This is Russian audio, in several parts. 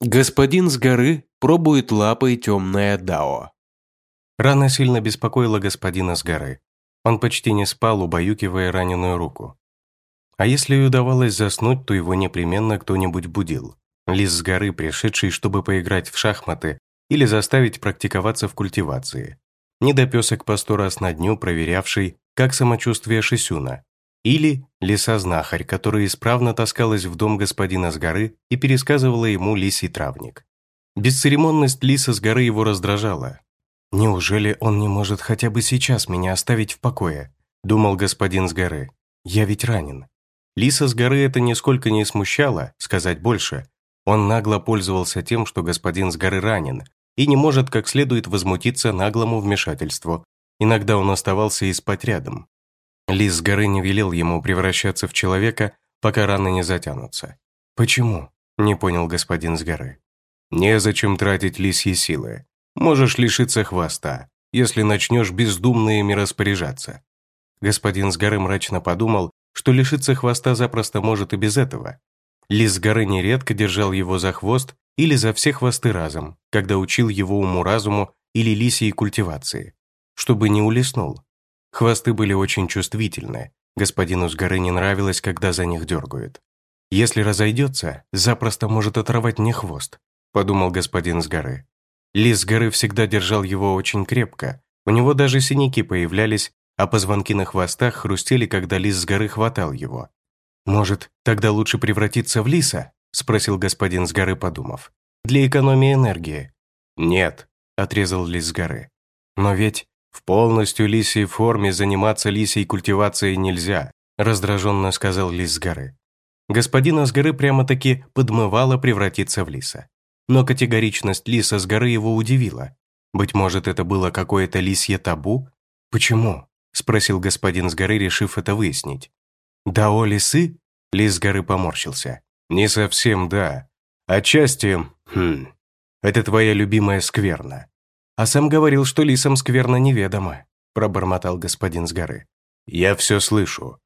Господин с горы пробует лапой темное дао. Рана сильно беспокоила господина с горы. Он почти не спал, убаюкивая раненую руку. А если и удавалось заснуть, то его непременно кто-нибудь будил. Лис с горы, пришедший, чтобы поиграть в шахматы или заставить практиковаться в культивации. Недопесок по сто раз на дню, проверявший, как самочувствие Шисюна. Или лиса-знахарь, которая исправно таскалась в дом господина с горы и пересказывала ему лисий травник. Бесцеремонность лиса с горы его раздражала. «Неужели он не может хотя бы сейчас меня оставить в покое?» – думал господин с горы. «Я ведь ранен». Лиса с горы это нисколько не смущало, сказать больше. Он нагло пользовался тем, что господин с горы ранен, и не может как следует возмутиться наглому вмешательству. Иногда он оставался и спать рядом. Лис с горы не велел ему превращаться в человека, пока раны не затянутся. «Почему?» – не понял господин с горы. «Незачем тратить лисьи силы. Можешь лишиться хвоста, если начнешь бездумно ими распоряжаться». Господин с горы мрачно подумал, что лишиться хвоста запросто может и без этого. Лис с горы нередко держал его за хвост или за все хвосты разом, когда учил его уму-разуму или лисьей культивации, чтобы не улеснул. Хвосты были очень чувствительны, господину с горы не нравилось, когда за них дергают. «Если разойдется, запросто может оторвать мне хвост», подумал господин с горы. Лис с горы всегда держал его очень крепко, у него даже синяки появлялись а позвонки на хвостах хрустели, когда лис с горы хватал его. «Может, тогда лучше превратиться в лиса?» – спросил господин с горы, подумав. «Для экономии энергии». «Нет», – отрезал лис с горы. «Но ведь в полностью лисьей форме заниматься лисьей культивацией нельзя», – раздраженно сказал лис с горы. Господина с горы прямо-таки подмывало превратиться в лиса. Но категоричность лиса с горы его удивила. Быть может, это было какое-то лисье табу? Почему? спросил господин с горы, решив это выяснить. «Дао лисы?» Лис с горы поморщился. «Не совсем да. Отчасти, хм, это твоя любимая скверна». «А сам говорил, что лисам скверна неведомо», пробормотал господин с горы. «Я все слышу.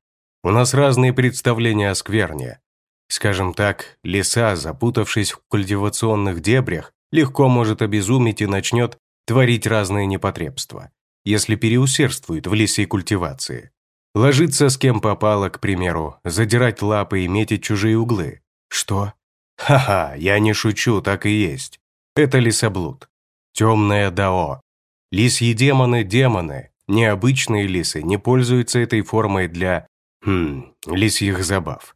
У нас разные представления о скверне. Скажем так, лиса, запутавшись в культивационных дебрях, легко может обезумить и начнет творить разные непотребства если переусердствует в лесей культивации. Ложиться с кем попало, к примеру, задирать лапы и метить чужие углы. Что? Ха-ха, я не шучу, так и есть. Это лесоблуд. Темное дао. Лисьи демоны – демоны. Необычные лисы не пользуются этой формой для, хм, лисьих забав.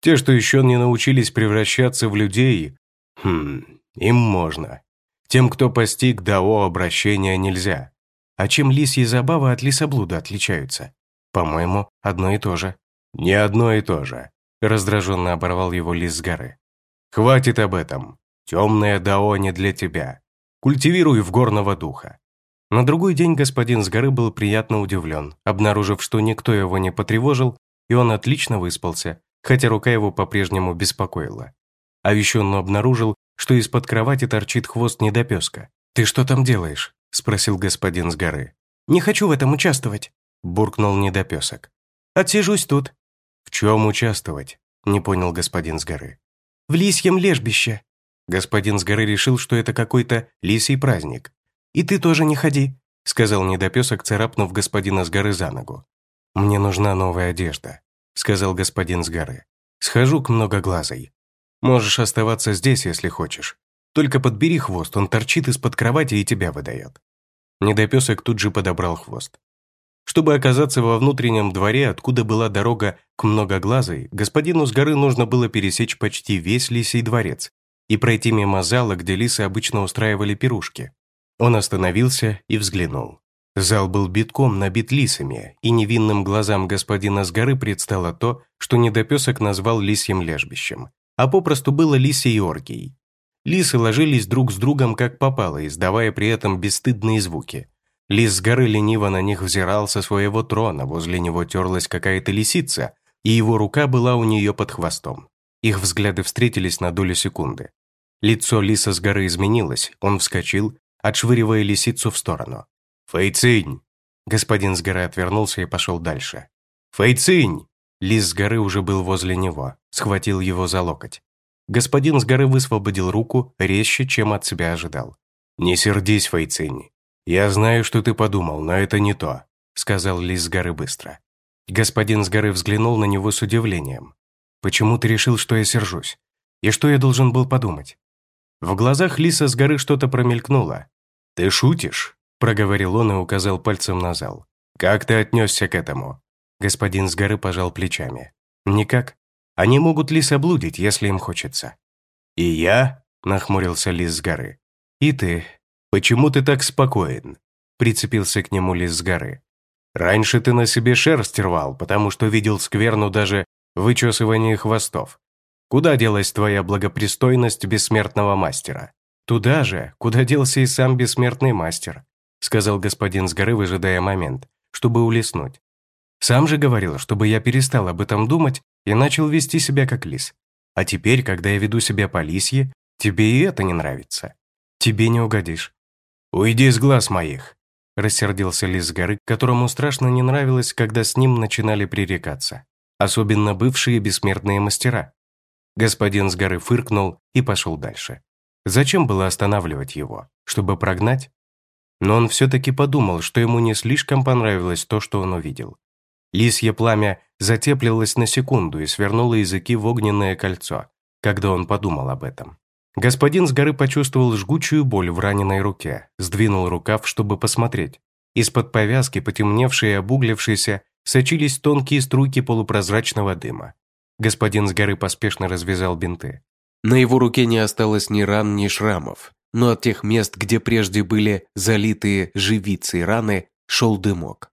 Те, что еще не научились превращаться в людей, хм, им можно. Тем, кто постиг дао, обращения нельзя. А чем лисьи забавы от лисоблуда отличаются? По-моему, одно и то же. Не одно и то же. Раздраженно оборвал его лис с горы. Хватит об этом. Темная дао не для тебя. Культивируй в горного духа. На другой день господин с горы был приятно удивлен, обнаружив, что никто его не потревожил, и он отлично выспался, хотя рука его по-прежнему беспокоила. А еще он обнаружил, что из-под кровати торчит хвост недопеска. «Ты что там делаешь?» – спросил господин с горы. «Не хочу в этом участвовать», – буркнул недопесок. «Отсижусь тут». «В чем участвовать?» – не понял господин с горы. «В лисьем лежбище». Господин с горы решил, что это какой-то лисий праздник. «И ты тоже не ходи», – сказал недопесок, царапнув господина с горы за ногу. «Мне нужна новая одежда», – сказал господин с горы. «Схожу к многоглазой. Можешь оставаться здесь, если хочешь. Только подбери хвост, он торчит из-под кровати и тебя выдает». Недопесок тут же подобрал хвост. Чтобы оказаться во внутреннем дворе, откуда была дорога к многоглазой, господину с горы нужно было пересечь почти весь лисий дворец и пройти мимо зала, где лисы обычно устраивали пирушки. Он остановился и взглянул. Зал был битком набит лисами, и невинным глазам господина с горы предстало то, что недопесок назвал лисьим лежбищем, а попросту было лисьей оргией. Лисы ложились друг с другом как попало, издавая при этом бесстыдные звуки. Лис с горы лениво на них взирал со своего трона, возле него терлась какая-то лисица, и его рука была у нее под хвостом. Их взгляды встретились на долю секунды. Лицо лиса с горы изменилось, он вскочил, отшвыривая лисицу в сторону. «Фэйцинь!» Господин с горы отвернулся и пошел дальше. «Фэйцинь!» Лис с горы уже был возле него, схватил его за локоть. Господин с горы высвободил руку резче, чем от себя ожидал. «Не сердись, Фейцинни. Я знаю, что ты подумал, но это не то», сказал Лис с горы быстро. Господин с горы взглянул на него с удивлением. «Почему ты решил, что я сержусь? И что я должен был подумать?» В глазах Лиса с горы что-то промелькнуло. «Ты шутишь?» – проговорил он и указал пальцем на зал. «Как ты отнесся к этому?» Господин с горы пожал плечами. «Никак. Они могут лис облудить, если им хочется». «И я?» – нахмурился лис с горы. «И ты. Почему ты так спокоен?» – прицепился к нему лис с горы. «Раньше ты на себе шерсть рвал, потому что видел скверну даже в вычесывании хвостов. Куда делась твоя благопристойность бессмертного мастера?» «Туда же, куда делся и сам бессмертный мастер», сказал господин с горы, выжидая момент, чтобы улеснуть. «Сам же говорил, чтобы я перестал об этом думать и начал вести себя как лис. А теперь, когда я веду себя по лисье, тебе и это не нравится. Тебе не угодишь». «Уйди с глаз моих», рассердился лис с горы, которому страшно не нравилось, когда с ним начинали пререкаться. Особенно бывшие бессмертные мастера. Господин с горы фыркнул и пошел дальше. Зачем было останавливать его? Чтобы прогнать? Но он все-таки подумал, что ему не слишком понравилось то, что он увидел. Лисье пламя затеплилось на секунду и свернуло языки в огненное кольцо, когда он подумал об этом. Господин с горы почувствовал жгучую боль в раненой руке, сдвинул рукав, чтобы посмотреть. Из-под повязки, потемневшей и обуглившейся, сочились тонкие струйки полупрозрачного дыма. Господин с горы поспешно развязал бинты. На его руке не осталось ни ран, ни шрамов, но от тех мест, где прежде были залитые живицы раны, шел дымок.